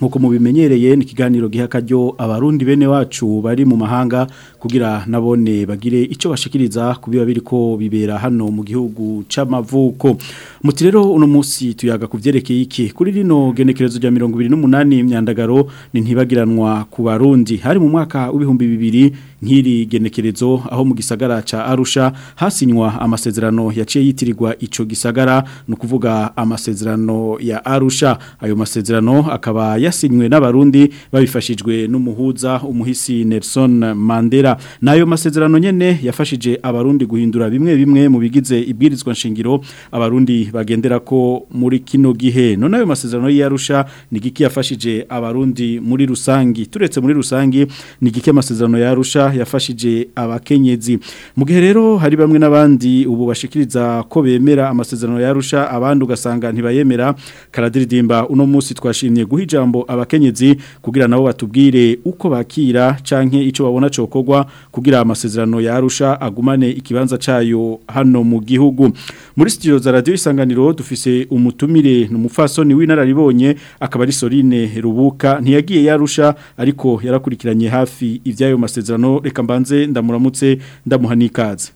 nk'uko mubimenyereye ni kiganiro giha kajyo abarundi bene wacu bari mu mahanga kugira nabone bagire icyo bashikiriza ku biba biri ko bibera hano mu gihugu cy'amavuko muti rero uno munsi tuyaga kubyerekeye iki kuri rino genekerezo rya mirongo ibiri n'umunani imyandagaro ni ntibagiranwa ku barundi hari mu mwaka w'ibihumbi bibiri nk'iri genekerezo aho mu gisagara ca arusha hasinywa amasezerano yaciye yitirirwa ico gisagara ni ukuvuga amasezerano ya arusha ayo masezerano akaba yasinywe n'abarundi babifashijwe n'umuhuza umuhisi Nelson Mandela nayo masezerano nyene yafashije abarundi guhindura bimwe bimwe mu bigize ibwirizwa nshingiro abarundi bagendera ko muri kino gihe none ayo masezerano yarusha ni giki yafashije abarundi muri rusangi turetse muri rusangi ni giki amasezerano yarusha yafashije abakenyezi mu gihe rero hari bamwe n'abandi ubu bashikiriza ko bemera amasezerano yarusha abandi ugasanga ntibayemera karadiridimba uno munsi twashimye guha abakenyezi kugira nabo batubwire uko bakira canke ico babona cokogwa kugira amasezerano yarusha agumane ikibanza cayo hano mu gihugu muri studio za radio isanganiro dufise umutumire n'umufasoni w'inararibonye akaba ari soline Rubuka ntiyagiye yarusha ariko yarakurikiranye hafi ivyayo masezerano reka mbanze ndamuramutse ndamuhanikaze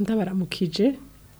ndabaramukije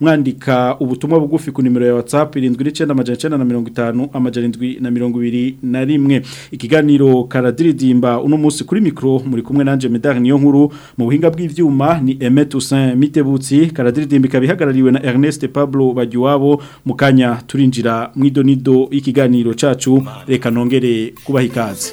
mwandika ubutumwa bugufi ku nimero ya WhatsApp irindwi n'icenda amajana na mirongo itanu amajana na mirongo ibiri na rimwe ikiganiro karadiridimba uno munsi kuri micro muri kumwe nanje Medar niyo nkuru mu buhinga bw'ivyuma ni Emet Toussaint Mitebutsi karadiridimba ikabihagarariwe na Ernest Pablo abaturage iwabo mu turinjira mu idonido y'ikiganiro cyacu reka nongere kubaha ikaze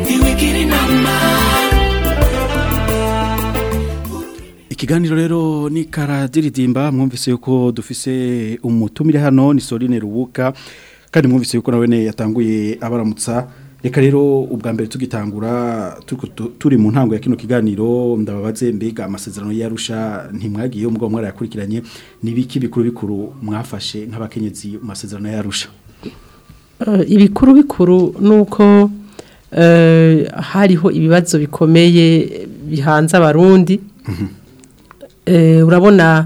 kiganiro rero ni karadiridimba mwumvise yuko dufise umutumire hano ni Soline Rubuka kandi mwumvise yuko nawe yatanguye abaramutsa reka rero ubwa mbere tugitangura turi mu ntango ya kino kiganiro ndababaze mbega amasezerano yarusha ntimwagiye umugabo mwari yakurikiranye nibiki bikuru bikuru mwafashe nk'abakenyezi mu masezerano yarusha eh, ibikuru bikuru ni uko eh, hariho ibibazo bikomeye bihanze abarundi mhm. Eh, urabona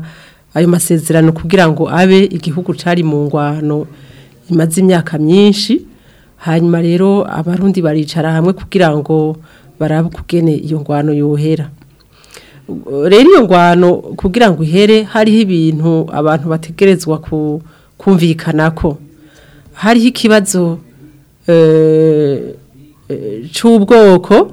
ayo masezerano kugira ngo abe igihugu cari mu ngwano imaze imyaka myinshi hanyuma rero abarundi baricara hamwe kugira ngo barabe kugene iyo ngwano yohera rero iyo ngwano kugira ngo ihere hariho ibintu abantu bategerezwa ku kumvikana ko hariho ikibazo eh, eh, cy'ubwoko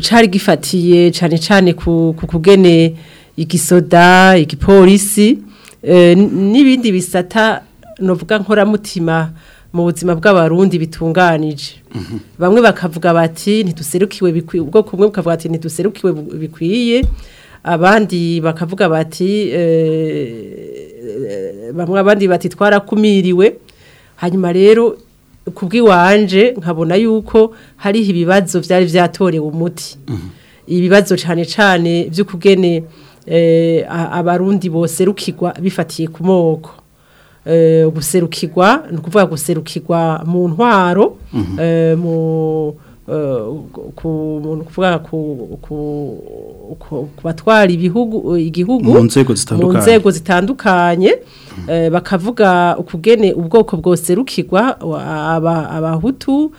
cari gifatiye cyane cyane ku kugene igisoda igipolisi eh, n'ibindi bisata novuga nkoramutima mu buzima bw'abarundi bitunganije mhm. bamwe bakavuga bati ntiduserukiwe ubwo ubwoko bumwe bukavuga ntiduserukiwe bikwiye abandi bakavuga bati eh, eh, bamwe abandi bati twarakumiriwe hanyuma rero kubw'iwanje nkabona yuko hariho ibibazo byari byatorewe umuti mhm. ibibazo cyane cyane by'ukugene Eh, abarundi boserukirwa bifatiye ku moko guserukirwa eh, ni ukuvuga guserukirwa mu ntwaro mhm. eh, mu kuvuga ku batwara ibihugu igihugu mu nzego zitandukanye mhm. bakavuga ukugene ubwoko bwose rukigwa abahutu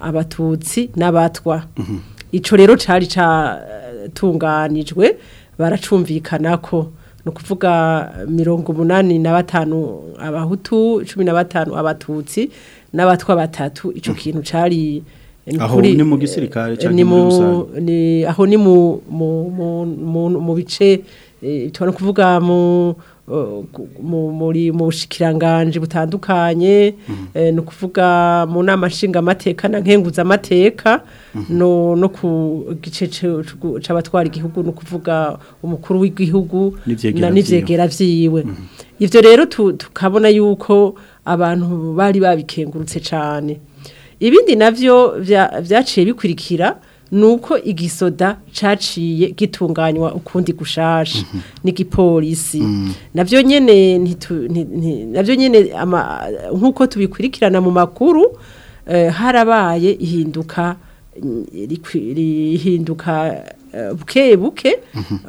abatutsi n'abatwa mhm. icyo rero cyari ca batunganijwe baracumvikana ko ni kuvuga mirongo umunani na batanu abahutu cumi na batanu abatutsi n'abatwa batatu icyo mm. kintu cari aho ni mu gisirikare ni aho ni mu mu bice eh, tubona kuvuga mu muri mu bushikiranganje butandukanye mm-hmm. eh, ni ukuvuga mu nama amateka na amateka mm-hmm. no ku gice cy'abatwara igihugu ni ukuvuga umukuru w'igihugu na n'ibyegera byiwe mm-hmm. ibyo rero tukabona yuko abantu bari babikengurutse cyane ibindi nabyo byaciye bikurikira nuko igisoda caciye gitunganywa ukundi gushasha mm -hmm. n'igipolisi mm. navyo nyene navyo nyene nkuko tubikurikirana mu makuru uh, harabaye ihinduka mm, rihinduka buke buke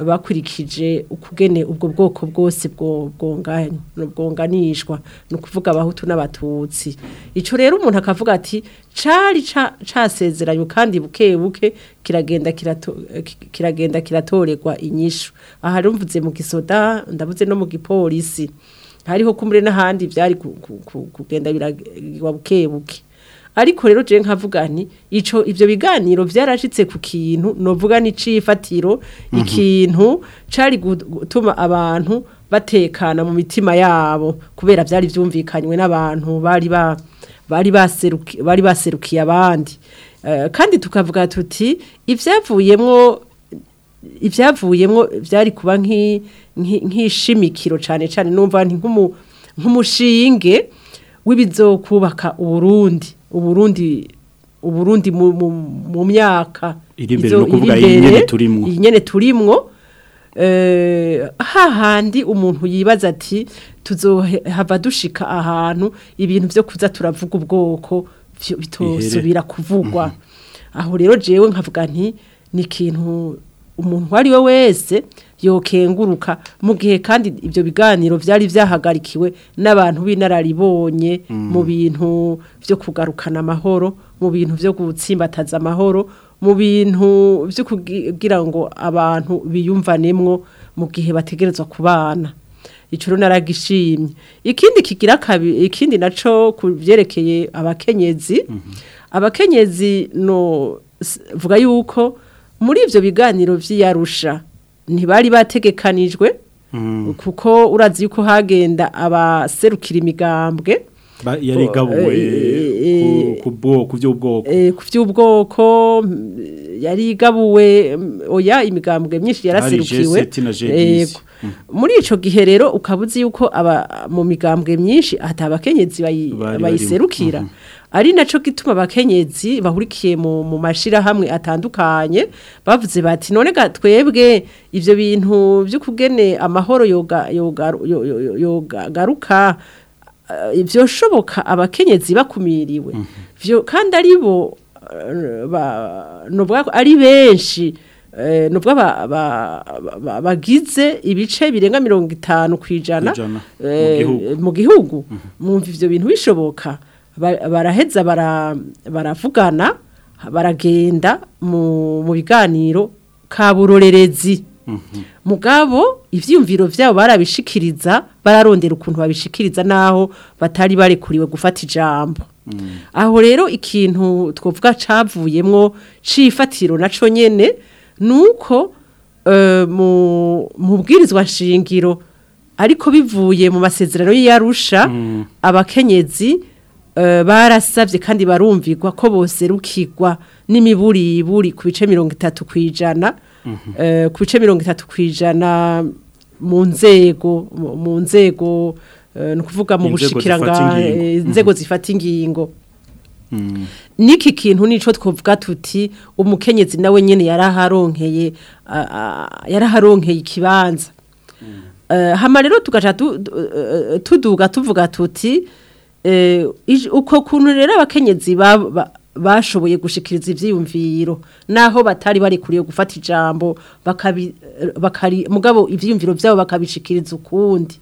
bakurikije ukugene ubwo bwoko bwose bwo bwonganishwa ni ukuvuga abahutu n'abatutsi icyo rero umuntu akavuga ati cari casezeranye kandi buke buke kiragenda kiragenda kiratorerwa inyishu aha rumvuze mu gisoda ndavuze no mu gipolisi hariho kumure n'ahandi byari kugenda biragwa buke buke ariko rero je nkavuga nti ico ivyo biganiro vyarashitse ku kintu novuga ni cifatiro mhm. ikintu cari gutuma abantu batekana mu mitima yabo kubera byari byumvikanywe n'abantu bari ba bari baserukiye bari baserukiye abandi eh, kandi tukavuga tuti ivyavuyemwo ibyavuyemo byari kuba nk'ishimikiro cyane cyane numva nk'umushinge w'ibizokubaka Burundi. uburundi uburundi mu myaka iri imbere no kuvuga iyi turimwo iyi nyene turimwo eh, hahandi umuntu yibaza ati tuzohava dushika ahantu ibintu byo kuza turavuga ubwoko bitosubira kuvugwa mhm. aho rero jewe nkavuga nti ni ikintu umuntu ari we wese yokenguruka mu gihe kandi ibyo biganiro byari byahagarikiwe n'abantu b'inararibonye mm. mu bintu byo kugarukana amahoro mu bintu byo gutsimbataza amahoro mu bintu byo kugira ngo abantu biyumvanemwo mu gihe bategerezwa kubana icuru naragishimye ikindi kigira kabiri ikindi naco kubyerekeye abakenyezi mm -hmm. abakenyezi no vuga yuko muri ivyo biganiro vy'yarusha ntibari bategekanijwe mm. kuko urazi yuko hagenda abaserukira imigambwe mm, yari igabuwe ku by'ubwoko ku by'ubwoko yari igabuwe oya imigambwe myinshi yarasirikiwe eh, mm. muri icyo gihe rero ukaba uzi yuko mu migambwe myinshi hatabakenyezi bayiserukira mm-hmm. ari nacyo gituma abakenyezi bahurikiye mu mashyirahamwe atandukanye bavuze bati none twebwe ibyo bintu byo kugene amahoro yoga yoga yogaruka byoshoboka eh, abakenyezi bakumiriwe mhm. kandi ari bo eh, ari benshi eh, nubwo bagize ibice birenga mirongo itanu ku mu gihugu mhm. mwumva ibyo bintu bishoboka baraheza baravugana baragenda mu biganiro kaburorerezi mhm. mugabo ibyiyumviro byabo barabishikiriza bararondera ukuntu babishikiriza n'aho batari barekuriwe gufata ijambo mhm. aho rero ikintu twovuga cyavuyemo cifatiro na cyo nuko ni eh, uko mu bwirizwa nshingiro ariko bivuye mu masezerano y'iyarusha mhm. abakenyezi Eh, barasabye kandi barumvirwa ko bose rukigwa n'imiburiburi ku bice mirongo itatu ku mhm. eh, bice mirongo itatu ku mu nzego mu nzego eh, ni ukuvuga mu bushikiranga mhm. inzego zifata ingingo mm. n'iki kintu nicyo twavuga tuti umukenyezi nawe nyine yaraharonkeye yaraharonkeye ikibanza mm. hano rero tugaca tuduga tuvuga tuti Eh, uko kuntu rero abakenyezi bashoboye gushikiriza ibyiyumviro naho batari bari kuriye gufata ijambo mugabo ibyiyumviro byabo bakabishikiriza ukundi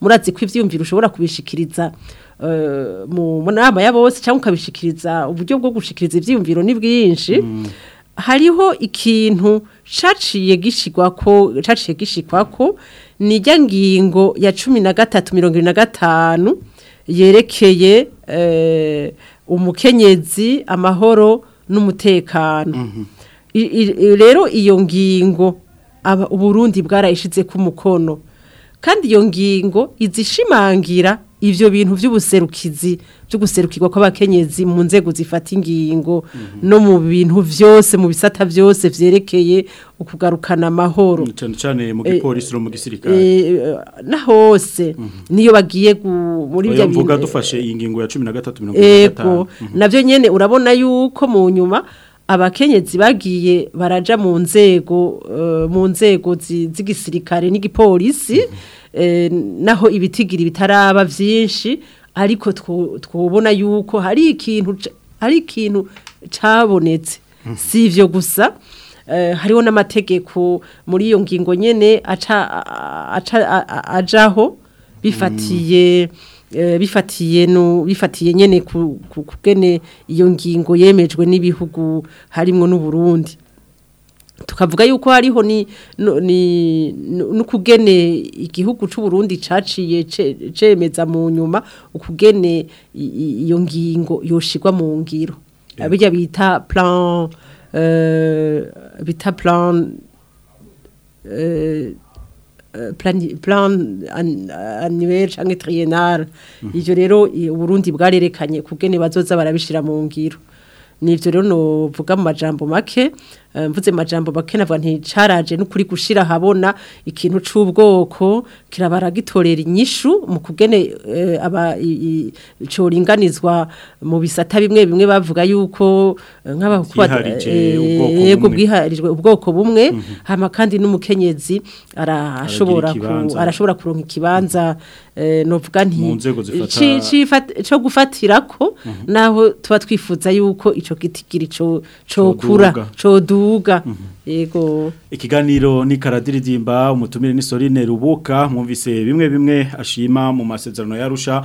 muratse ko ibyiyumviro ushobora kubishikiriza eh, mu nama ya bose cyangwa ukabishikiriza uburyo bwo gushikiriza ibyiyumviro ni bwinshi mm. hariho ikintu caciye gishyirwako caciye gishyirwako ko ijya ngingo ya cumi na gatatu mirongo irindwi na gatanu yerekeye eh, umukenyezi amahoro n'umutekano mhm. rero iyo ngingo Burundi bwarayishize ku mukono kandi iyo ngingo izishimangira ivyo bintu vy'ubuserukizi byo guserukirwa kw'abakenyezi mu nzego zifata ingingo mhm. no mu bintu byose mu bisata byose vyerekeye ukugarukana amahoro mm, cyane cyane mu gipolisi no mu gisirikare eh, eh, na hose mhm. niyo bagiye muri bya bintu mvuga dufashe iyi ya 13 eh, mhm. navyo nyene urabona yuko mu nyuma abakenyezi bagiye baraja mu nzego mu nzego z'igisirikare n'igipolisi mm -hmm. Eh, naho ibitigiri bitaraba byinshi ariko twubona yuko hari ikintu hari ikintu cabonetse mhm. si gusa eh, hariho n'amategeko muri iyo ngingo nyine ajaho bifatiye eh, bifatiye bifatiye nyine kugene iyo ngingo yemejwe n'ibihugu harimo n'u Burundi tukavuga yuko hariho n'ukugene igihugu cy'u Burundi caciye cemeza mu nyuma ukugene iyo ngingo yoshigwa mu ngiro abijya bita plan eh, bita plan eh, eh, plan annuel cyangwa triennal mm-hmm. ibyo rero Burundi bwarerekanye kugene bazoza barabishira mu ngiro nivyo rero novuga mu majambo make mvuze majambo bakenavuga nticaraje n'ukuri gushira habona ikintu cyubwoko kirabara gitorera inyishu mu kugene eh, aba coringanizwa mu bisata bimwe bimwe bavuga yuko eh, nk'abakuba eh, yego bwiharijwe ubwoko bumwe mhm. hama kandi n'umukenyezi arashobora arashobora kuronka ikibanza novuga nti cyo gufatira ko naho tuba twifuza yuko ico gitigiri cyo cyo kura tuduga mhm. yego ikiganiro ni karadiridimba umutumire ni Sorine Rubuka mwumvise bimwe bimwe ashima mu masezerano yarusha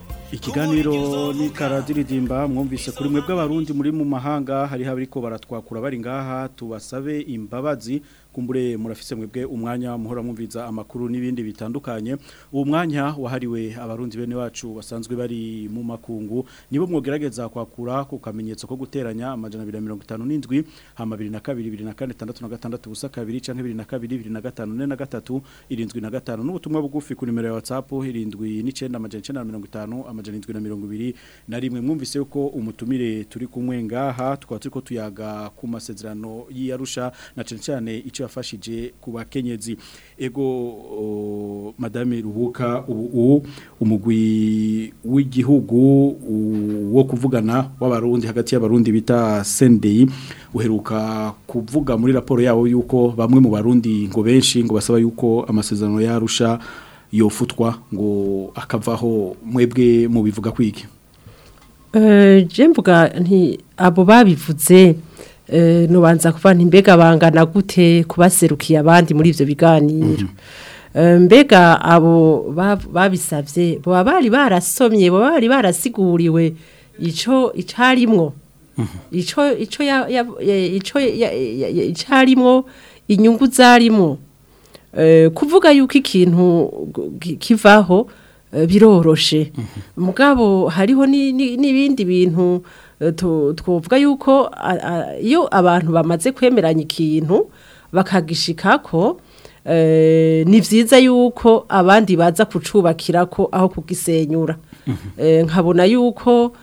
kuririmba mwumvise kuri mwe bw'abarundi muri mu mahanga hari habari ko baratwakura bari ngaha tubasabe imbabazi kumbure murafise mwebwe umwanya muhora mwumviza amakuru n'ibindi bitandukanye uwo mwanya wahariwe abarundi bene wacu basanzwe bari mu makungu nibo mwogerageza kwakura ku kamenyetso ko guteranya amajana 257 hama 2226 ubusa kabiri canke 2254 irindwi na gatanu n'ubutumwa bugufi ku nimero ya WhatsApp irindwi n'icenda amajana icenda na mirongo itanu amajana irindwi na mirongo ibiri na rimwe mwumvise yuko umutumire turi kumwe ngaha tukaba turiko tuyaga ku masezerano yiyarusha na cane cane ico yafashije ku bakenyezi ego madame rubuka umugwi w'igihugu wo kuvugana w'abarundi hagati y'abarundi bita sendeyi uheruka kuvuga muri raporo yawo yuko bamwe mu barundi ngo benshi ngo basaba yuko amasezerano yarusha yofutwa ngo akavaho mwebwe mubivuga kwiki eh, je mvuga nti abo babivuze Eh, nubanza kuvana imbega bangana gute kubaserukiye abandi muri ibyo biganiro eh, mbega abo babisabye bo bari barasomye bo bari barasiguriwe icyo icarimwo icarimwo inyungu zarimwo eh, kuvuga yuko ikintu kivaho biroroshe mugabo hariho n'ibindi bintu Eh, twovuga yuko iyo abantu bamaze kwemeranya ikintu bakagishikako eh, ni byiza yuko abandi baza kucubakira ko aho kugisenyura mhm. eh, nkabona yuko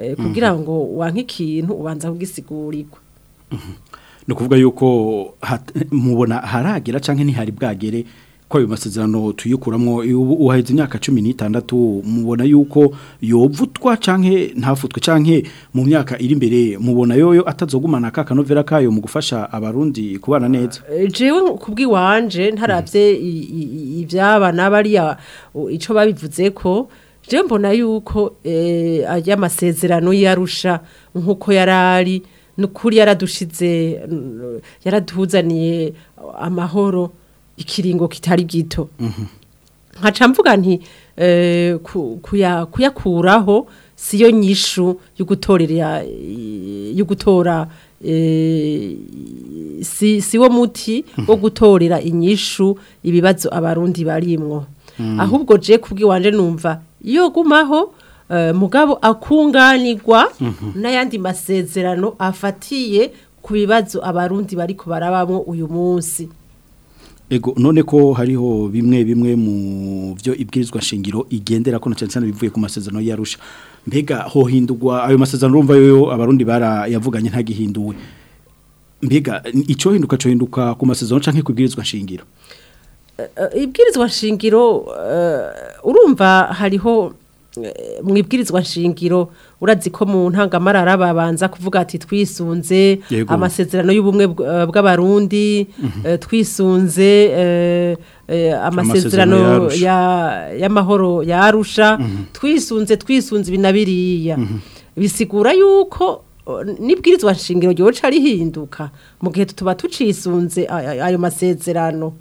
eh, mhm. kugira ngo wanke ikintu ubanza kugisigurirwa mhm. ni kuvuga yuko mubona haragira canke ntihari bwagere ko ayo masezerano tuyikuramwo uhaheze imyaka cumi n'itandatu mubona yuko yovutwa canke ntafutwe canke mu myaka iri imbere mubona yoyo atazogumana ka kanovera kayo mu gufasha abarundi kubana neza eh, jewe kubwiwanje ntaravye mm. ivyaba nabariya ico babivuze ko jewe mbona yuko eh, ajya amasezerano yarusha nkuko yarari nukuri yaradushize yaraduzaniye amahoro ikiringo kitari gito nkaca mvuga nti eh, kuyakuraho eh, eh, si yo nyishu yo gutora si wo muti wo gutorera inyishu ibibazo abarundi barimwo mm. ahubwo je kubw'iwanje numva iyo gumaho mugabo akunganirwa mm-hmm. n'ayandi masezerano afatiye ku bibazo abarundi bariko barabamwo uyu munsi ego none ko hariho bimwe bimwe mu byo ibwirizwa shingiro igendera ko cyane bivuye ku masezerano yarusha mbega hohindurwa ayo masezerano urumva yo abarundi barayavuganye ntagihinduwe mbega icyo hinduka cyo hinduka ku masezerano canke kubwirizwa shingiro ibwirizwa shingiro eh, eh, eh, urumva hariho mu ibwirizwa shingiro urazi ko mu ntangamarara babanza kuvuga ati twisunze amasezerano y'ubumwe eh, bw'abarundi mhm. eh, twisunze eh, amasezerano y'amahoro ya arusha mhm. twisunze twisunze binabiriya mhm. bisigura yuko nibwirizwa nshingiro ryoca rihinduka mu gihe tuba tucisunze ayo masezerano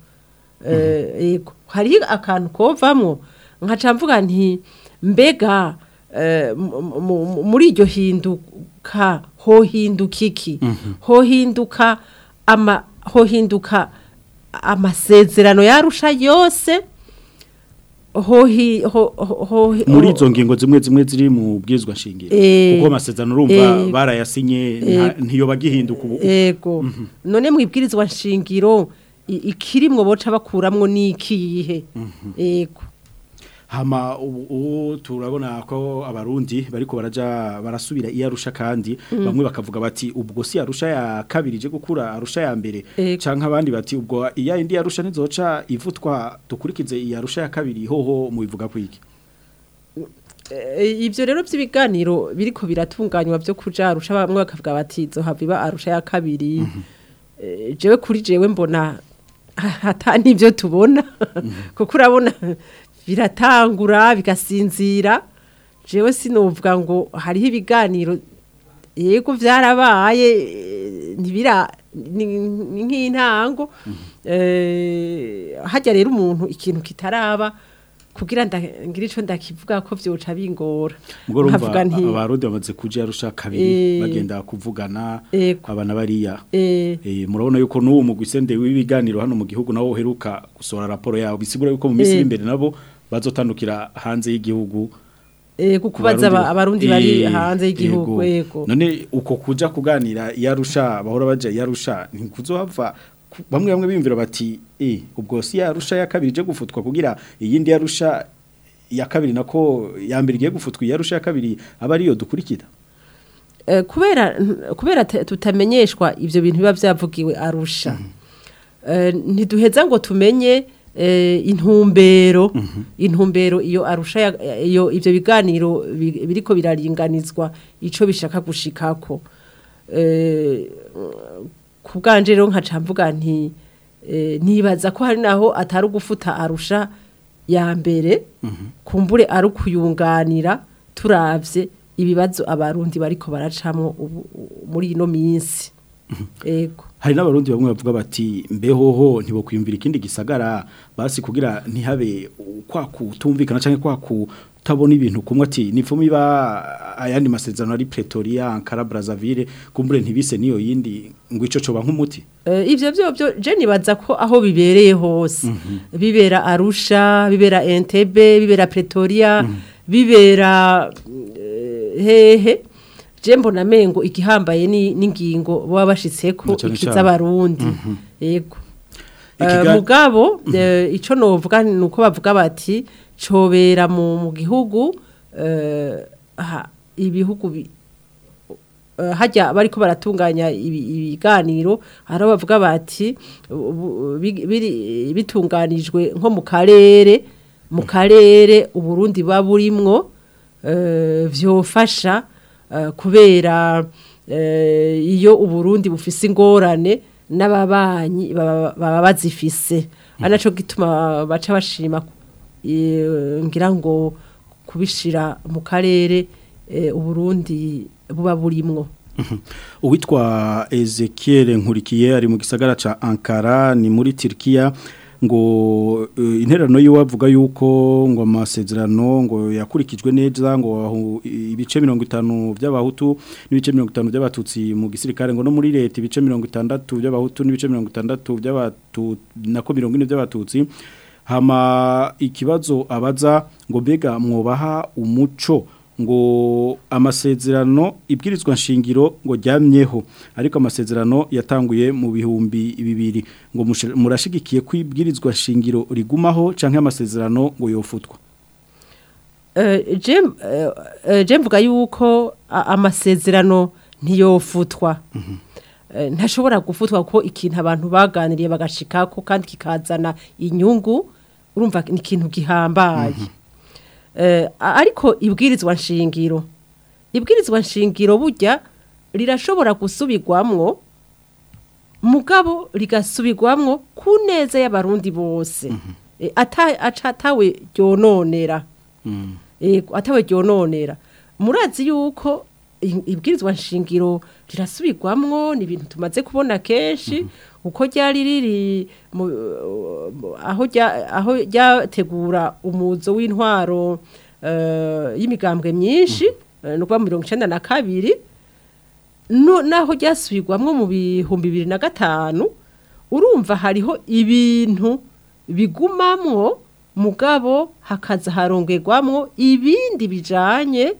hari akantu kovamo nkacamvuga nti mbega Eh, muri iryo hinduka hohinduka iki mm-hmm. hohinduka ama hohinduka amasezerano yarusha yose muri zo ngingo zimwe zimwe ziri mu bwizwa nshingiro eh, kuko amasezerano urumva eh, barayasinye ntiyobagihinduka ubu mm-hmm. none mu ibwirizwa nshingiro ikirimwo boca bakuramwo n'ikiyihe yego mm-hmm. hama turabona ko abarundi bariko baraja barasubira iyarusha kandi mm. bamwe bakavuga bati ubwo si arusha ya kabiri je gukura arusha ya mbere e... canka abandi bati ubwo iya indi yarusha nizoca ivutwa dukurikize iyarusha ya kabiri hoho mubivuga kwiki eh, ibyo rero by'ibiganiro biriko biratunganywa byo kuja arusha bamwe bakavuga bati zohava iba arusha ya kabiri mhm. eh, jewe kuri jewe mbona hatani ibyo tubona mhm. kuko urabona biratangura bigasinzira jewe sinovuga ngo hariho ibiganiro yego byarabaye nibira nk'intango eh, hajya rero umuntu ikintu kitaraba kugira ngira icyo ndakivuga ko byoca bingora nkavuga nti abarudi bamaze kuja yarusha kabiri eh. bagenda kuvugana abana bariya eh. murabona yuko n'uwo mugwi w'ibiganiro hano mu gihugu nawo uheruka gusohora raporo yawo bisigura yuko mu minsi imbere nabo bazotandukira hanze y'igihugu ego eh, kubaza abarundi bari eh, hanze y'igihugu ego none uko kuja kuganira yarusha bahora baje yarusha ntikuzohava bamwe bamwe bimvira bati eh ubwo si yarusha yakabirije gufutwa kugira iyindi yarusha ya kabiri nako yambere igiye gufutwa yarusha ya kabiri abariyo ariyo dukurikira eh, kubera kubera tutamenyeshwa ibyo bintu biba byavugiwe arusha mm-hmm. ntiduheza ngo tumenye Eh, intumbero intumbero iyo arusha iyo ibyo biganiro biriko biraringanizwa icyo bishaka gushikako eh, ku bwanje rero mvuga nti eh, nibaza ko hari naho atari ugufuta arusha ya mbere kumbure ari kuyunganira turabye ibibazo abarundi bariko baracamo muri ino minsi yego hari n'abarundi bamwe bavuga bati mbehoho ntibokwiyumvira ikindi gisagara basi kugira ntihabe kwakutumvikana cyane kwaku utabona ibintu kumwe ati nipfumi iba ayandi masezerano ari Pretoria Ankara Brazzaville kumbure ntibise niyo yindi ngo ico coba nk'umuti uh, ivyo byo byo je nibaza ko aho bibereye hose mhm. bibera Arusha bibera Entebbe bibera Pretoria mhm. bibera eh, hehe jembo na mengo igihambaye n'ingingo baba bashyitseko ikiza abarundi mhm. yego eh, mugabo mhm. eh, icyo novuga ni uko bavuga bati cobera mu gihugu eh, ibihugu hajya bari ko baratunganya ibiganiro hari bavuga bati bitunganijwe nko mu karere mu mhm. karere uburundi buba burimwo byofasha Eh, kubera eh, iyo uburundi bufise ingorane n'ababanyi baba bazifise anaco gituma baca bashima eh, ngira ngo kubishira mu karere uburundi buba burimwo mhm. uwitwa ezekiel nkurikiye ari mu gisagara ca ankara ni muri tirikiya ngo eh, intererano yiwe avuga yuko ngo amasezerano ngo yakurikijwe neza ngo ibice mirongo itanu by'abahutu n'ibice mirongo itanu by'abatutsi mu gisirikare ngo no muri leta ibice mirongo itandatu by'abahutu n'ibice mirongo itandatu by'abatu nako mirongo ine by'abatutsi hama ikibazo abaza ngo bega mwobaha umuco ngo amasezerano ibwirizwa nshingiro ngo ryamyeho ariko amasezerano yatanguye mu bihumbi bibiri ngo murashigikiye ko ibwirizwa nshingiro rigumaho cyangwa amasezerano ngo yofutwa eh, eh, mvuga yuko amasezerano ntiyofutwa mhm. eh, ntashobora gufutwa ko ikintu abantu baganiriye bagashika ko kandi kikazana inyungu urumva ni ikintu gihambaye mhm. Eh, ariko ibwirizwa nshingiro ibwirizwa nshingiro burya rirashobora gusubigwamwo mugabo rigasubirwamwo ku neza y'abarundi bose mhm. eh, atawe ryononera mm. eh, atawe ryononera murazi yuko ibwirizwa nshingiro rirasubigwamwo ni ibintu tumaze kubona kenshi mhm. kuko ryari riri aho ryategura umuzo w'intwaro eh, y'imigambwe myinshi mm. eh, ni kuba mirongo icyenda na kabiri naho ryasubirwamo mu bihumbi bibiri na gatanu urumva hariho ibintu bigumamwo mugabo hakaza harongerwamo ibindi bijyanye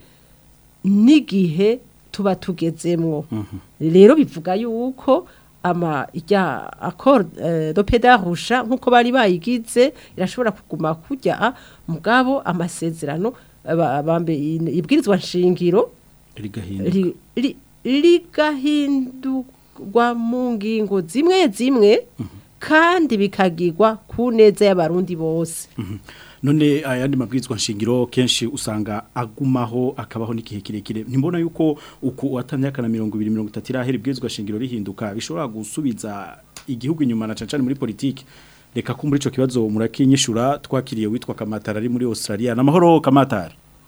n'igihe tuba tugezemwo mm-hmm. rero bivuga yuko ama ijya akorde eh, do pedagusha nkuko bari bayigize irashobora kuguma kujya ah, mugabo amasezerano bambe ibwirizwa nshingiro rigahindurwa mu ngingo zimwe zimwe mhm. kandi bikagirwa ku neza y'abarundi bose mhm. none ayandi ah, mabwirizwa nshingiro kenshi usanga agumaho akabaho n'igihe kirekire nimbona yuko uku watanze akana 2030 irahera ibwirizwa nshingiro rihinduka bishobora gusubiza igihugu inyuma na cancane muri politiki reka ko muri ico kibazo murakinyishura twakiriye witwa Kamatara ari muri Australia namahoro Kamatara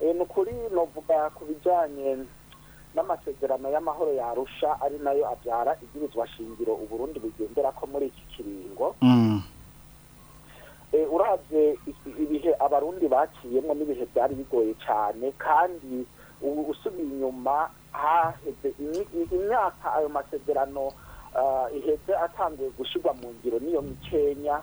ni ukuri navuga ku bijyanye n'amasezerano y'amahoro yarusha ari nayo abyara igirizwa shingiro uburundi bugendera ko muri iki kiringo Eh, urabye ibihe abarundi baciyemo n'ibihe byari bigoye cyane kandi ubu usubiye inyuma haheze imyaka ayo masezerano ah, iheze atangiye gushyirwa mu ngiro n'iyo mikenya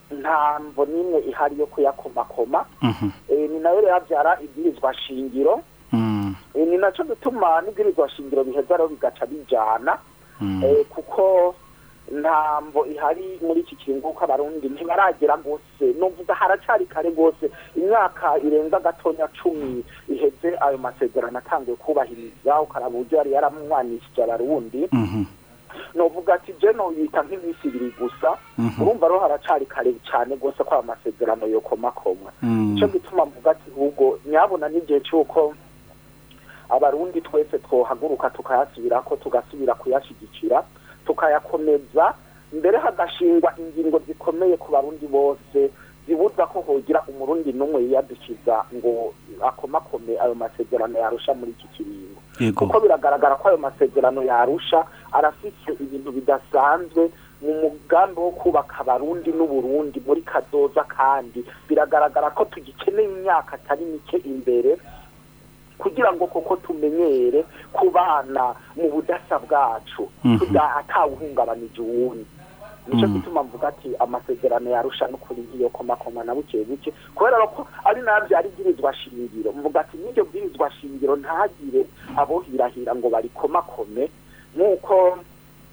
nta mvo n'imwe ihari yo kuyakomakoma mhm. e, ni nayo yabyara ibwirizwa shingiro mhm. e, ni nacyo gutuma n'ibwirizwa shingiro biheza rero bigaca bijyana e, kuko ntambo ihari muri iki kiringuka abarundi ntibaragera rwose numva haracari kare rwose imyaka irenza gatonya cumi iheze ayo masezerano atangiye kubahiriza ukaraba uburyo yari yaramwanishije abarundi mhm. novuga ati je noyita nk'iminsi ibiri gusa mhm. urumva rero haracari kare cyane rwose ko ayo masezerano yokomakomwe mhm. icyo gituma mvuga ati ahubwo nyabona n'igihe cy'uko abarundi twese twohaguruka ko tugasubira kuyashyigikira tukayakomeza mbere hagashingwa ingingo zikomeye ku barundi bose zibuza ko hogira umurundi n'umwe yiyadukiza ngo akomakome ayo masezerano yarusha muri iki kiringo kuko biragaragara ko ayo masezerano yarusha arafite ibintu bidasanzwe mu mugambi wo kubaka abarundi n'uburundi muri kazoza kandi biragaragara ko tugikeneye imyaka atari mike imbere kugira ngo koko tumenyere kubana mu budasa bwacu mhm. atawuhungabanije uwundi nicyo mhm. gituma mvuga ati amasezerano yarusha n'ukuri iyo komakoma na buke buke kubera ko ari nabyo ari bwirizwa shingiro mvuga ati n'iryo bwirizwa shingiro ntagire abo abohirahira ngo barikomakome nk'uko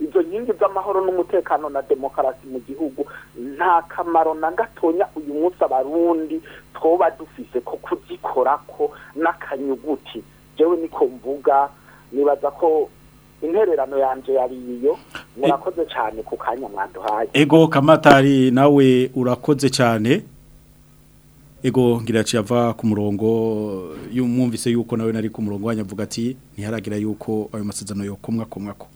izo nkingi z'amahoro n'umutekano na demokarasi mu gihugu nta kamaro na gatonya uyu munsi abarundi twoba dufise ko kuzikora ko n'akanyuguti jewe niko mvuga nibaza ko intererano yanjye yari iyo murakoze cyane ku kanya mwaduhaye ego kamatari nawe urakoze cyane ego ngira ava ku murongo yumwumvise yuko nawe nari ku murongo wanyavuga ati ntiharagira yuko ayo masezerano yo kumwa kumwa ko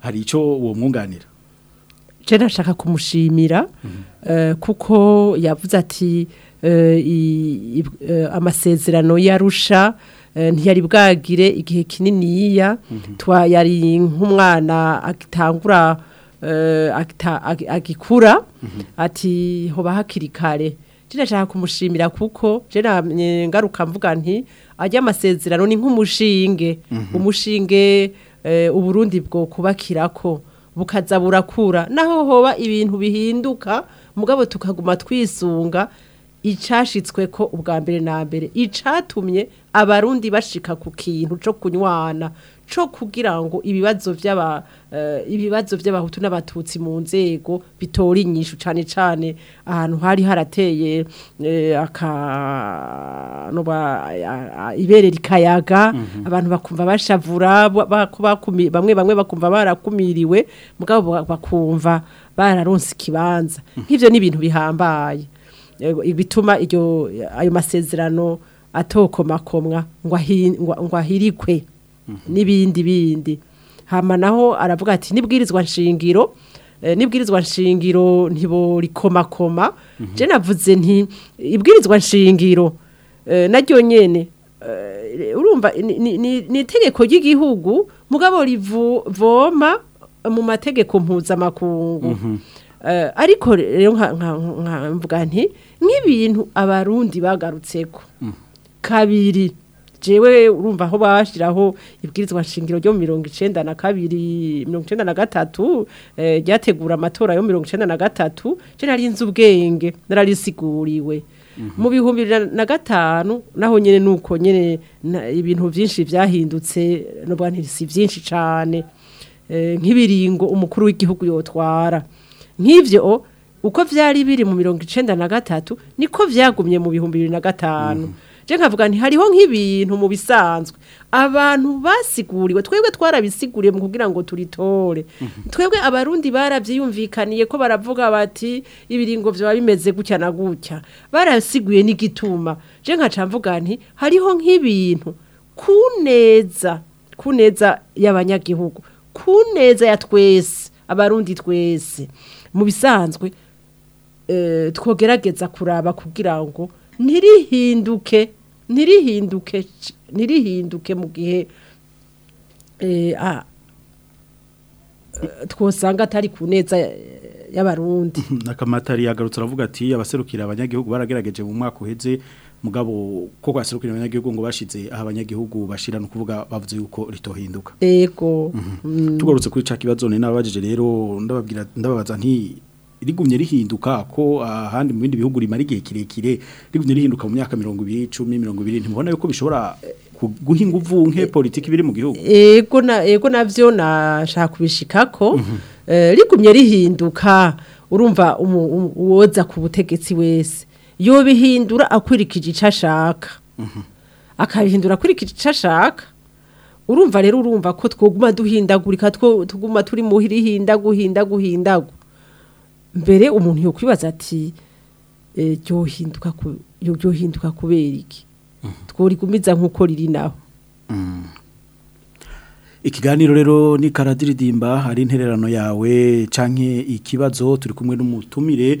hari icyo uwo mwunganira je nashaka kumushimira mhm. eh, kuko yavuze ati eh, eh, amasezerano yarusha Eh, ntiyari bwagire igihe kinini mhm. twa yari nk'umwana agitangura eh, agikura mhm. ati hoba hakiri kare nshaka kumushimira kuko ngaruka mvuga nti ajya amasezerano ni nk'umushinge mhm. umushinge eh, uburundi bwo kubakira ko bukaza burakura naho hoba ibintu bihinduka mugabo tukaguma twisunga icashitswe ko ubwa mbere na mbere icatumye abarundi bashika ku kintu cyo kunywana cyo kugira ngo ibibazo by'aba uh, eh, ibibazo by'abahutu n'abatutsi mu nzego bitori nyishu cane cane ahantu hari harateye eh, aka no ba ibere likayaga mm -hmm. abantu bakumva bashavura bakumi bamwe bamwe bakumva barakumiriwe mugabo bakumva bararonse kibanza mhm. nk'ivyo mm -hmm. ni ibintu bihambaye bituma iryo ayo masezerano atokomakomwa ngo ahirikwe mhm. n'ibindi bindi hama naho aravuga ati nibwirizwa nshingiro eh, nibwirizwa nshingiro ntiborikomakoma mhm. je navuze nti ibwirizwa nshingiro eh, naryo nyene eh, urumva ni itegeko ry'igihugu mugabo rivoma mu mategeko mpuzamakungu mhm. Eh, ariko rero nkamvuga nti nk'ibintu abarundi bagarutseko mm. kabiri jewe urumva aho bashiraho ibwirizwa nshingiro ryo 92 93 eh, ryategura amatora yo 93 je narinze ubwenge nararisiguriwe mhm. mu bihumbi na gatanu naho nyene nuko nyene ibintu byinshi byahindutse nubwo ntirisi byinshi cyane eh, nk'ibiringo umukuru w'igihugu yotwara nk'ibyo uko byari biri mu mirongo icyenda na gatatu niko vyagumye mu bihumbi bibiri na gatanu mm. nkavuga nti hariho nk'ibintu mu bisanzwe abantu basiguriwe twebwe twarabisiguriye mu kugira ngo turitore mm-hmm. twebwe abarundi barabyiyumvikaniye ko baravuga bati ibiringo byaba bimeze gutya na gutya barasiguye n'igituma nkaca mvuga nti hariho nk'ibintu ku kuneza y'abanyagihugu kuneza ya twese abarundi twese mu bisanzwe eh, twogerageza kuraba kugira ngo ntirihinduke ntirihinduke ntirihinduke mu gihe eh, eh, twosanga atari ku neza y'abarundi n'akamatari yagarutse aravuga ati abaserukira abanyagihugu baragerageje mu mwaka uheze mugabo ko kwasirukira abanyagihugu ngo bashize abanyagihugu bashira no kuvuga bavuze yuko ritohinduka yego mhm. mm -hmm. mm. tugarutse kuri ca kibazo ne nabajije rero ndababwira ndababaza nti rigumye rihinduka ko ahandi mu bindi bihugu rimara igihe kirekire rigumye rihinduka mu myaka 20 10 20 ntibona yuko bishobora guha ingufu nke politiki biri mu gihugu yego na yego navyo nashaka kubishikako mm -hmm. e, eh, rigumye rihinduka urumva uwoza ku butegetsi wese yobihindura akurikije icyo ashaka mhm. akabihindura akurikije icyo ashaka urumva rero urumva ko twoguma duhindagurika two tuguma turi muhiri hindagu hindagu hindagu mbere umuntu yokwibaza ati e, yohinduka kubera iki mhm. tworigumiza nkuko riri naho mhm. ikiganiro rero ni karadiridimba hari intererano yawe canke ikibazo turi kumwe n'umutumire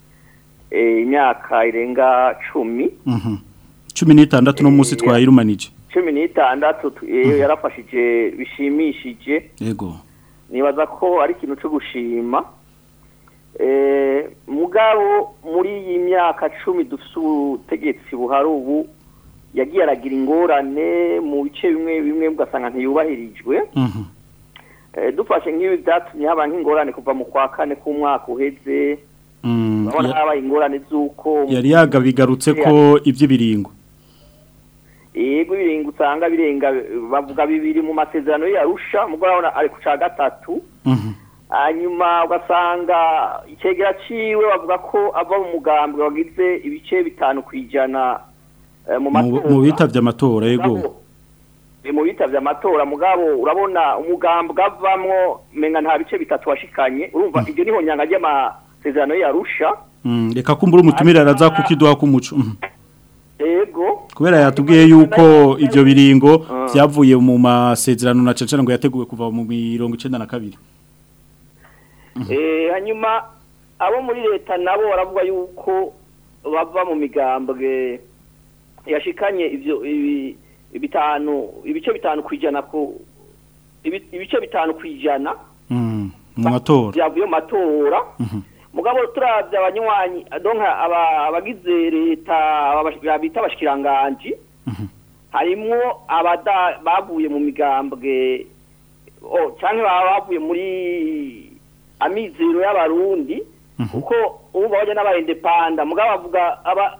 imyaka irenga cumi mhm. cumi n'itandatu n'umunsi twayirumanije cumi n'itandatu mm. yarafashije bishimishije yego nibaza ko ari ikintu cyo gushima eh, mugabo muri iyi myaka cumi dufite ubutegetsi buhari ubu yagiye aragira ingorane mu bice bimwe bimwe ugasanga ntiyubahirijwe mhm. eh, dufashe nk'ibi byatumye haba nk'ingorane kuva mu kwa kane k'umwaka uheze mm, urabona habaye ingorane z'uko yari yagabigarutse ko iby'ibiringo yego ibirenga usanga birenga bavuga bibiri mu masezerano y'arusha mugorabona ari ku cya gatatu mhm. hanyuma ugasanga ikegera ciwe bavuga ko ava mu mugambi wagize ibice bitanu ku ijana eh, mu matora mu bitabye amatora yego mu bitabye amatora mugabo urabona umugambi ugavamwo menga nta bice bitatu washikanye urumva mm. ibyo niho nyanga ry'amasezerano y'arusha mm, reka kumbura umutumire araza kukiduha k'umuco mm. Ego. Kubera yatubwiye yuko ivyo biringo byavuye ah. mu masezerano na cancara ngo yateguwe kuva mu na mhm. Eh hanyuma abo muri leta nabo baravuga yuko bava mu migambwe yashikanye ivyo bitanu ibice bitanu kwijana ku ibice bitanu kwijana mm, mu matora byavuye mu matora mugabo turabya abanywanyi donka abagize leta bita abashikiranganji mhm. harimwo baguye mu migambwe cyangwa baba baguye muri amizero y'abarundi mhm. kuko ubu babonye n'abayindepanda mugabo bavuga aba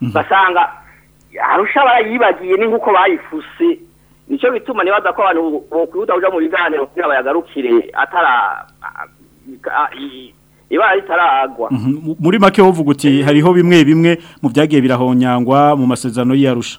basanga arusha barayibagiye ni nkuko bayifuse nicyo bituma nibaza ko abantu bokwihuta kuja mu biganiro kugira bayagarukire atara ibara ritaragwa mhm, muri make wovuga uti hariho bimwe bimwe mu byagiye birahonyangwa mu masezerano yarusha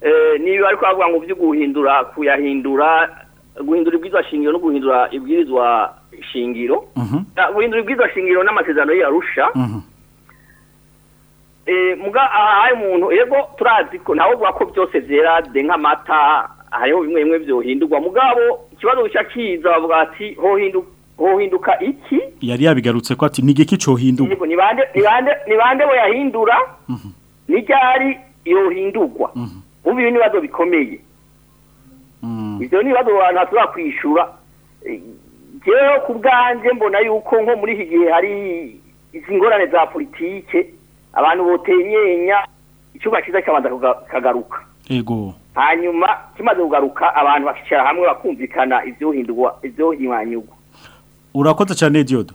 eh, niba ariko bavuga ngo by'uguhindura kuyahindura guhindura ibwirizwa shingiro no guhindura ibwirizwa shingiro mhm. guhindura ibwirizwa shingiro n'amasezerano yarusha mhm. eh, muga ahaye umuntu yego turazi ko ntawe uvuga ko byose byerade nk'amata hariho bimwe bimwe byohindurwa mugabo ikibazo gica kiza bavuga ati hohinduka hohinduka iki yari yabigarutse ko ati nigiki cohinduka ni bande ni bande ni bo yahindura mhm. ni ryari yohindurwa mhm. umbi ni bazo bikomeye mhm. ibyo ni bazo abantu atwa kwishura ku bwanje mbona yuko nko muri iki gihe hari izingorane za politike abantu botenyenya icyuba cyiza cyabanza kagaruka yego hanyuma kimaze kugaruka abantu bakicara hamwe bakumvikana ivyo hindurwa ivyo hinyanyugwa urakoze cyane diyodo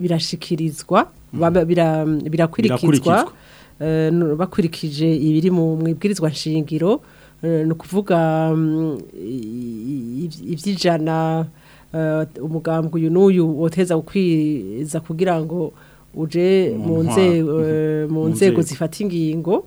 birashikirizwa mm-hmm. birakurikizwa Eh, bakurikije ibiri mu mwibwirizwa nshingiro eh, ni ukuvuga mm, iby'ijana eh, umugambwe uyu n'uyu woteza gukwiza kugira ngo uje mu nzego zifata ingingo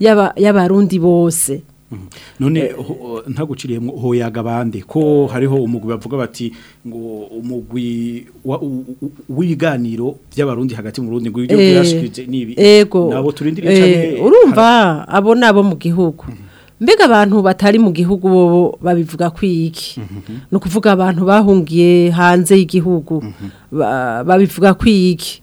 y'abarundi bose none eh, ntaguciriye hoyaga abandi ko hariho umugwi bavuga bati ngo umugwi w'ibiganiro by'abarundi hagati mu rundi ngo ibyo eh, byashwize nibi nabo turindiriye eh, cyane urumva abo mu gihugu mhm. mbega abantu batari mu gihugu bobo babivuga kwiki mhm, mhm. no kuvuga abantu bahungiye hanze y'igihugu babivuga kwiki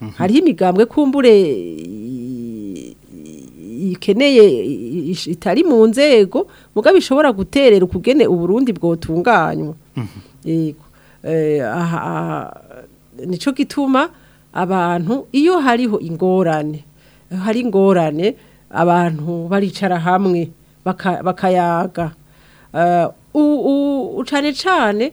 mhm. hari imigambwe kumbure ikeneye itari mu nzego mugabe ishobora guterera ukugene uburundi bwotunganywa mhm. nicyo gituma abantu iyo hariho ingorane hari ingorane abantu baricara hamwe bakayaga eh, cyane cyane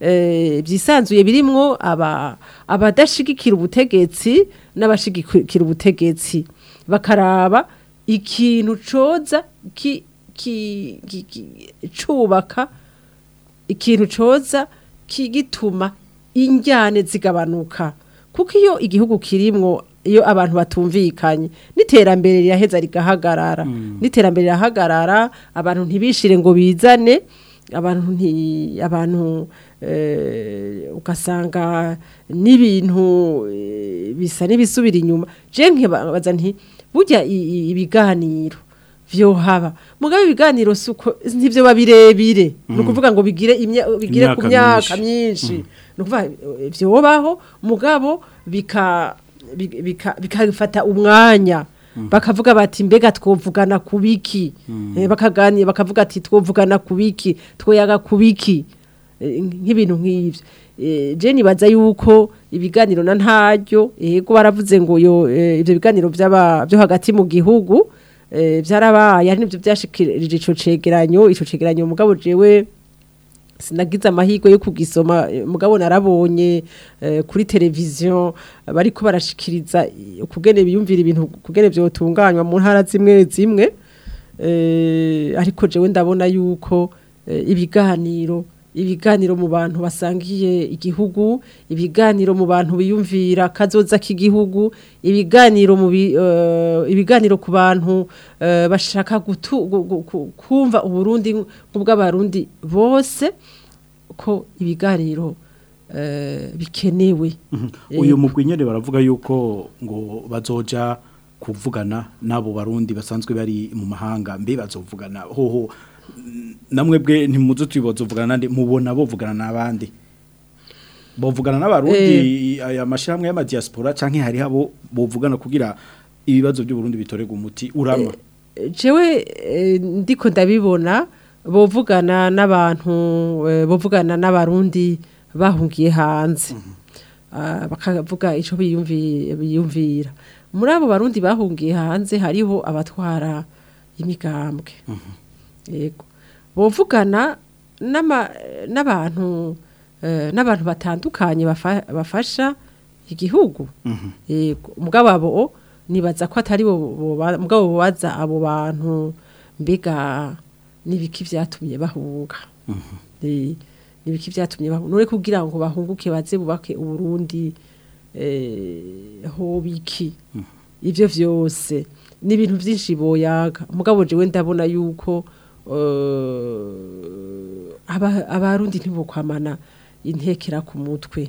eh, byisanzuye birimwo abadashigikira ubutegetsi n'abashigikira ubutegetsi bakaraba ikintu coza cubaka ikintu coza kigituma injyane zigabanuka kuko iyo igihugu kirimwo iyo abantu batumvikanye n'iterambere riraheza rigahagarara hmm. n'iterambere rirahagarara abantu ntibishire ngo bizane abantu nti abantu eh, ukasanga n'ibintu eh, bisa n'ibisubira inyuma jenke baza nti burya ibiganiro vyo haba mugabe ibiganiro suko ntivyo babirebire mm. nukuvuga ngo bigire imya bigire ku myaka myinshi mm. nukuvuga eh, vyo baho mugabo bika bikagifata umwanya mm. bakavuga bati mbega twovugana kubiki biki mm. eh, bakavuga ati twovugana kubiki biki twoyaga kubiki eh, nk'ibintu nk'ibyo eh, jeni baza yuko ibiganiro na ntaryo yego baravuze ngo yo ibyo biganiro byaba byo hagati mu gihugu byarabaye ari nibyo byashikirije icyo cegeranyo icyo cegeranyo mugabo jewe sinagize amahirwe yo kugisoma mugabo narabonye eh, kuri televiziyo bari ko barashikiriza kugene biyumvira ibintu kugene byotunganywa mu ntara zimwe zimwe eh, ariko jewe ndabona yuko eh, ibiganiro ibiganiro mu bantu basangiye igihugu ibiganiro mu bantu biyumvira kazoza k'igihugu ibiganiro mu eh, ibiganiro ku bantu eh, bashaka kumva uburundi nk'ubw'abarundi bose ko ibiganiro eh, bikenewe mm-hmm. uyu mugwinyere baravuga yuko ngo bazoja kuvugana n'abo barundi basanzwe bari mu mahanga mbe bazovugana hoho namwe bwe ntimuzi tubibazo vugana nande mubona bo vugana nabandi bovugana n'abarundi eh. aya mashyirahamwe y'ama diaspora canke hari habo bovugana kugira ibibazo by'u Burundi bitorega umuti urama eh, jewe eh, ndiko ndabibona bovugana n'abantu bovugana n'abarundi bahungiye hanze mhm. ah, bakavuga icyo biyumvira muri abo barundi bahungiye hanze hariho abatwara imigambwe mhm. yego buvugana n'abantu eh, n'abantu batandukanye bafasha igihugu mhm. yego mugabo abo nibaza ko atari mugabo bubaza abo bantu mbega n'ibiki byatumye bahunga mhm. n'ibiki byatumye bahunga none kugira ngo bahunguke baze bubake uburundi eh, ho mhm. ibyo byose nibintu byinshi boyaga mugabo jewe ndabona yuko Eh, abarundi ntibokwamana intekera ku mutwe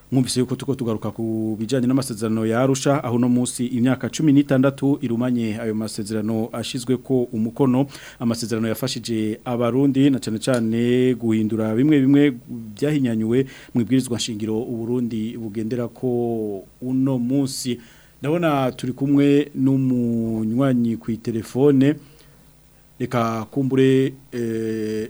mwumvise yuko tuko tugaruka ku bijyanye n'amasezerano yarusha aho no munsi imyaka cumi n'itandatu irumanye ayo masezerano ashyizwe ko umukono amasezerano yafashije abarundi na cyane cyane guhindura bimwe bimwe byahinyanyuwe mu ibwirizwa nshingiro uburundi bugendera ko uno munsi ndabona turi kumwe n'umunywanyi ku telefone reka kumbure eh,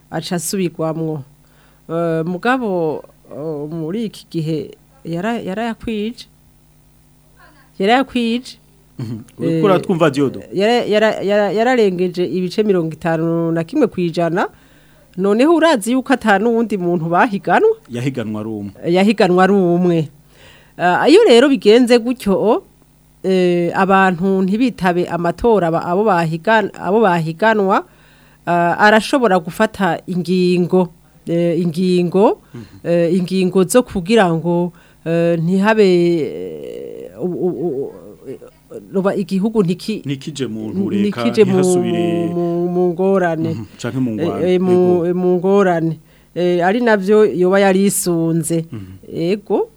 aca asubirwamwo eh, mugabo muri iki gihe yarayakwije yarayakwije urikura twumva diodo eh, yararengeje ibice mirongo itanu na kimwe ku noneho urazi yuko atanu wundi muntu bahiganwa yahiganwa ari eh, yahiganwa rumwe umwe iyo eh, rero bigenze gutyo abantu ntibitabe amatora abo bahiganwa arashobora gufata ingingo ingingo mhm. ingingo zo kugira ngo ntihabe ruba igihugu ntiki nikije mu rureka ntihasubire mu ngorane canke mu ngorane mu ari nabyo yoba yarisunze ego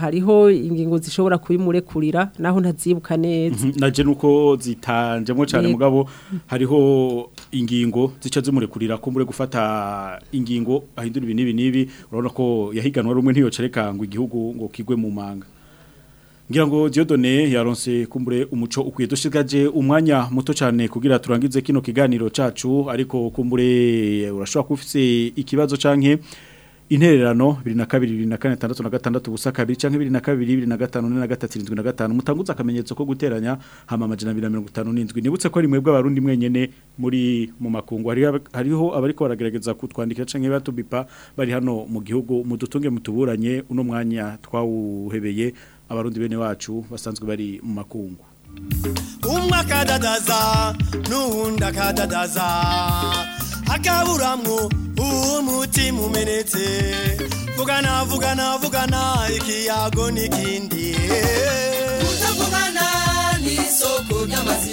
hariho ingingo zishobora kuyimurekurira naho ntazibuka neza naje nuko zitanjemo cyane mugabo hariho ingingo zica zimurekurira ko mure gufata ingingo ahindura ibi n'ibi n'ibi urabona ko yahiganwa rumwe ntiyocereka ngo igihugu ngo kigwe mu manga ngira ngo yaronse kumbure umuco ukwiye dushigaje umwanya muto cyane kugira turangize kino kiganiro cyacu ariko kumbure urashobora kufise ikibazo canke intererano 2246 ubusa kabiri canke 2225 mutanguza akamenyetso ko guteranya hama amajana 257 nibutse ko rimwe bw'abarundi mwenyene muri mu makungu hariho abariko baragerageza kutwandikira canke batubipa bari hano mu gihugu mudutunge mutuburanye uno mwanya twawuhebeye abarundi bene wacu basanzwe bari mu makungu umwe akadadaza n'uwundi akadadaza akaburamwo umutima umenetse vugana vugana vugana ikiyago n'ikindi kutavugana ni isoko ry'amazime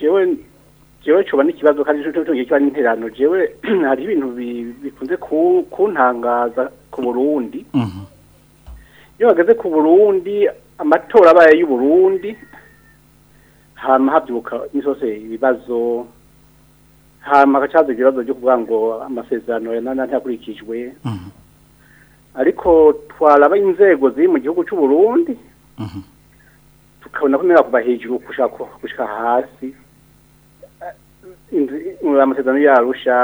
jewe jewe coba n'ikibazo kandi cyo cyo kiba n'intererano jewe hari ibintu bikunze kuntangaza ku Burundi mhm. iyo hageze ku Burundi amatora abaye y'u Burundi hama habyuka nisose ibibazo hama gacaza ikibazo cyo kuvuga ngo amasezerano yanana ntiyakurikijwe mhm. ariko twaraba inzego ziri mu gihugu cy'u Burundi mhm. tukabona ko nira kuba hejuru gushaka gushika hasi amasezerano yarusha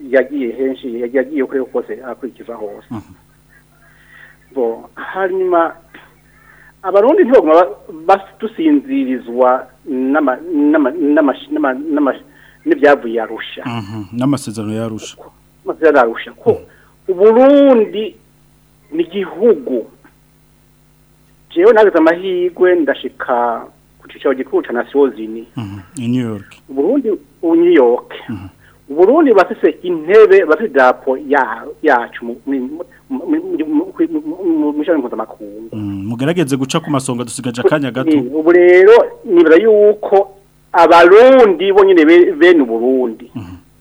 yagiye henshi yagiye kure kose akurikiza hose mhm. bo hanyuma abarundi ntibaguma dusinzirizwa n'ama n'ama n'ama n'ibyavuye arusha n'amasezerano yarusha amasezerano yarusha ko uburundi ni igihugu jewe nageze amahirwe ndashika ku cyicaro gikuru cya nasiyozini i new york uburundi new york uburundi bafise intebe bafise idapo yacu mwishami mpuzamakungu mugerageze guca ku masonga dusigaje akanya gato ubu rero nibura yuko abarundi bonyine bene uburundi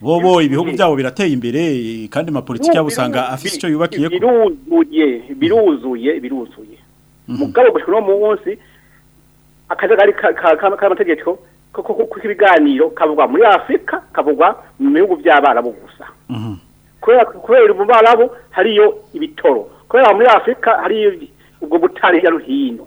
bobo ibihugu byabo birateye imbere kandi ma politiki yabusanga afise icyo yubakiye biruzuye biruzuye biruzuye mugabo gushika no mu munsi akajagari k'amategeko kuko ibiganiro kavugwa muri Afrika kavugwa mu bihugu by'abarabu gusa mhm. kubera mu barabu hariyo ibitoro kubera muri Afrika hari ubwo butare ya Ruhino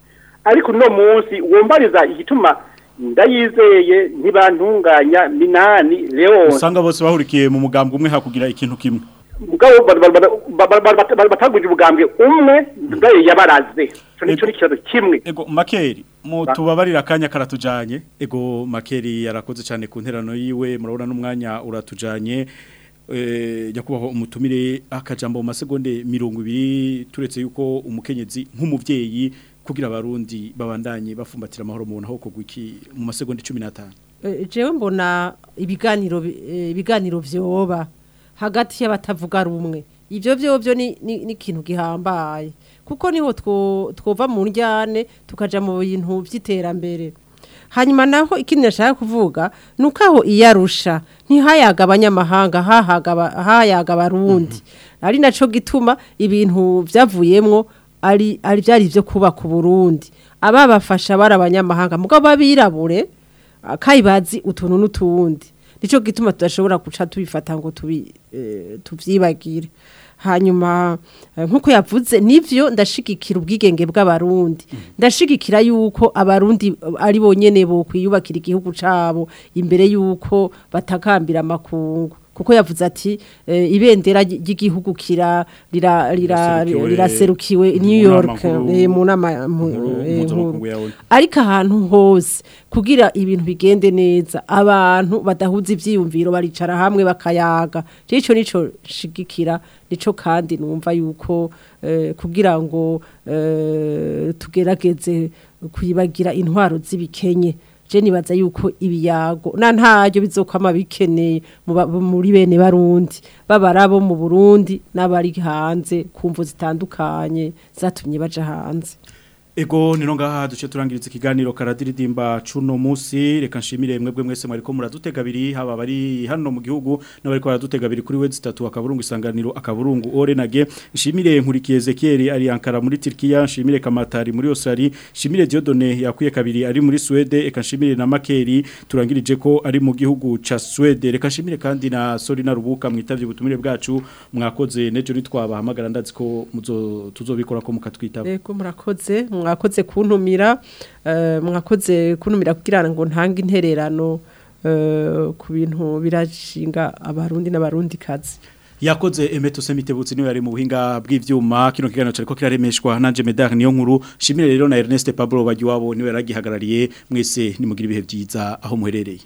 ariko no munsi wombariza igituma ndayizeye ntibantunganya minani leo usanga bose bahurikiye mu mugambwe umwe hakugira ikintu kimwe ubwabo batanguje ubugambwe umwe bwayo yabaraze cyo ni ikibazo kimwe ego makeri tubabarira akanya karatujanye ego makeri yarakoze cyane ku nterano yiwe murabona n'umwanya uratujanye nyakubahwa umutumire akajambo mu masegonde mirongo turetse yuko umukenyezi nk'umubyeyi kugira abarundi babandanye bafumbatira amahoro mu aho kugwa mu masegonde cumi n'atanu jewe mbona ibiganiro ibiganiro byoba hagati y'abatavuga rumwe ibyo byo ni ikintu gihambaye kuko niho twova mu njyane tukajya mu bintu by'iterambere hanyuma naho ikindi nashaka kuvuga ni aho iyarusha ntihayaga abanyamahanga hayaga barundi mhm. ari nacyo gituma ibintu byavuyemo ari byari byo kuba ku Burundi ababafasha bari abanyamahanga mugabo babirabure kayibazi utuntu n'utundi nicyo gituma tudashobora guca tubifata ngo eh, tubyibagire hanyuma eh, nk'uko yavuze nibyo ndashigikira ubwigenge bw'abarundi ndashigikira yuko abarundi ari bonyine bo kwiyubakira igihugu cabo imbere y'uko batakambira amakungu kuko yavuze ati eh, ibendera ry'igihugu kira riraserukiwe New York eh, mu nama eh, ariko ahantu hose kugira ibintu bigende neza abantu badahuza ibyiyumviro baricara hamwe bakayaga nicyo nicyo shigikira nicyo kandi numva yuko kugira ngo tugerageze kuyibagira intwaro z'ibikenye je nibaza yuko ibiyago na ntaryo bizokwama bikeneye muri bene barundi babarabo mu Burundi n'abari hanze kumvo zitandukanye zatumye baja hanze Ego nino ngaha duce turangiritse ikiganiro karadiridimba cuno munsi reka nshimire mwebwe mwese mwariko muradutega biri haba bari hano mu gihugu n'abariko baradutega biri kuri we zitatu akaburungu isanganiro akaburungu orenage nshimire nkurikiye Ezekiel ari Ankara muri Turkiya nshimire Kamatari muri Australia nshimire Diodone yakuye kabiri ari muri Sweden reka nshimire na Makeri turangirije ko ari mu gihugu ca Sweden reka nshimire kandi na Sori na Rubuka mwitavye ubutumire bwacu mwakoze nejo nitwabahamagara ndazi ko muzotuzobikora ko mukatwitaba Ego murakoze mwakoze kuntumira eh, mwakoze kuntumira kugira ngo ntange intererano eh, ku bintu birashinga abarundi n'abarundi kazi yakoze emeto semitebutsi niwe yari mu buhinga bw'ivyuma kino kiganiro cyari ko kiraremeshwa nanje medar niyo nkuru shimire rero na Ernest Pablo bagiwabo niwe yaragihagarariye mwese nimugira ibihe byiza aho muherereye